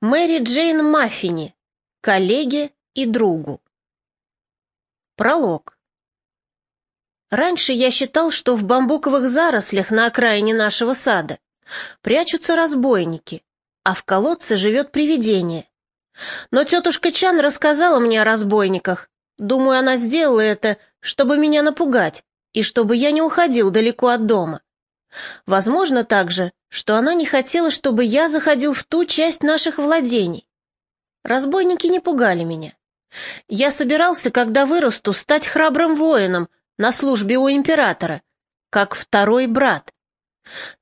Мэри Джейн Маффини, коллеге и другу. Пролог. Раньше я считал, что в бамбуковых зарослях на окраине нашего сада прячутся разбойники, а в колодце живет привидение. Но тетушка Чан рассказала мне о разбойниках. Думаю, она сделала это, чтобы меня напугать и чтобы я не уходил далеко от дома. Возможно также, что она не хотела, чтобы я заходил в ту часть наших владений. Разбойники не пугали меня. Я собирался, когда вырасту, стать храбрым воином на службе у императора, как второй брат.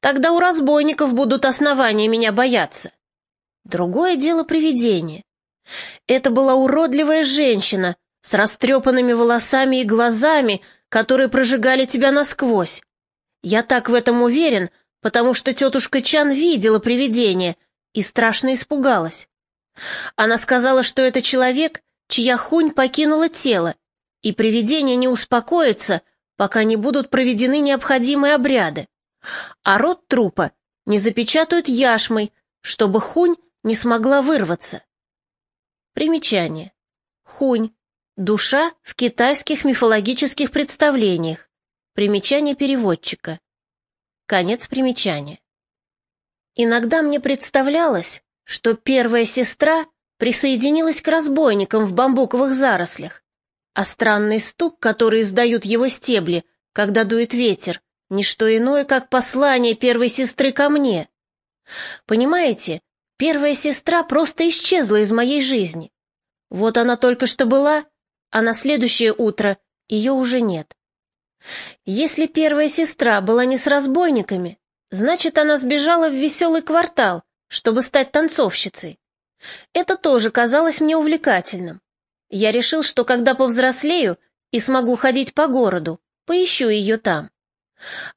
Тогда у разбойников будут основания меня бояться. Другое дело привидение. Это была уродливая женщина с растрепанными волосами и глазами, которые прожигали тебя насквозь. Я так в этом уверен, потому что тетушка Чан видела привидение и страшно испугалась. Она сказала, что это человек, чья хунь покинула тело, и привидение не успокоится, пока не будут проведены необходимые обряды, а рот трупа не запечатают яшмой, чтобы хунь не смогла вырваться. Примечание. Хунь — душа в китайских мифологических представлениях. Примечание переводчика. Конец примечания. Иногда мне представлялось, что первая сестра присоединилась к разбойникам в бамбуковых зарослях, а странный стук, который издают его стебли, когда дует ветер, не что иное, как послание первой сестры ко мне. Понимаете, первая сестра просто исчезла из моей жизни. Вот она только что была, а на следующее утро ее уже нет. Если первая сестра была не с разбойниками, значит, она сбежала в веселый квартал, чтобы стать танцовщицей. Это тоже казалось мне увлекательным. Я решил, что когда повзрослею и смогу ходить по городу, поищу ее там.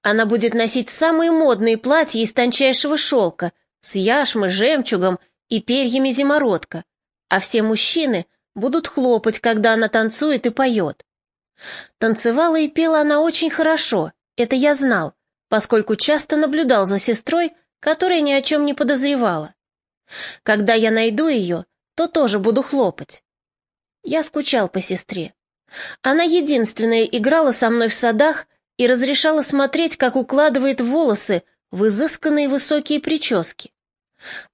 Она будет носить самые модные платья из тончайшего шелка, с яшмой, жемчугом и перьями зимородка, а все мужчины будут хлопать, когда она танцует и поет. Танцевала и пела она очень хорошо, это я знал, поскольку часто наблюдал за сестрой, которая ни о чем не подозревала. Когда я найду ее, то тоже буду хлопать. Я скучал по сестре. Она единственная играла со мной в садах и разрешала смотреть, как укладывает волосы в изысканные высокие прически.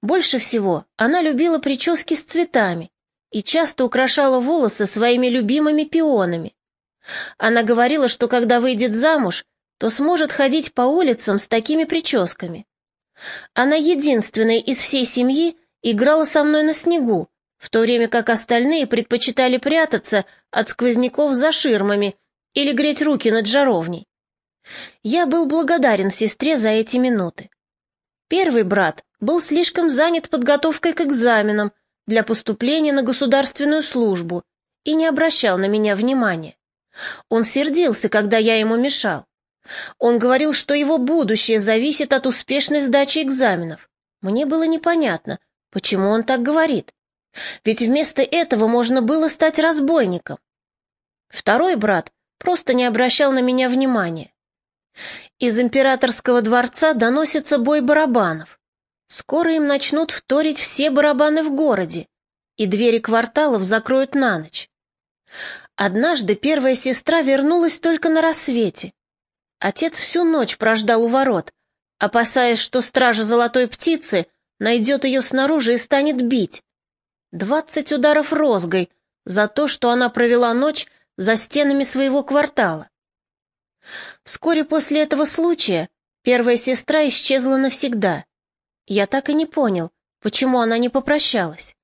Больше всего она любила прически с цветами и часто украшала волосы своими любимыми пионами. Она говорила, что когда выйдет замуж, то сможет ходить по улицам с такими прическами. Она единственная из всей семьи играла со мной на снегу, в то время как остальные предпочитали прятаться от сквозняков за ширмами или греть руки над жаровней. Я был благодарен сестре за эти минуты. Первый брат был слишком занят подготовкой к экзаменам для поступления на государственную службу и не обращал на меня внимания. Он сердился, когда я ему мешал. Он говорил, что его будущее зависит от успешной сдачи экзаменов. Мне было непонятно, почему он так говорит. Ведь вместо этого можно было стать разбойником. Второй брат просто не обращал на меня внимания. Из императорского дворца доносится бой барабанов. Скоро им начнут вторить все барабаны в городе, и двери кварталов закроют на ночь. Однажды первая сестра вернулась только на рассвете. Отец всю ночь прождал у ворот, опасаясь, что стража золотой птицы найдет ее снаружи и станет бить. Двадцать ударов розгой за то, что она провела ночь за стенами своего квартала. Вскоре после этого случая первая сестра исчезла навсегда. Я так и не понял, почему она не попрощалась.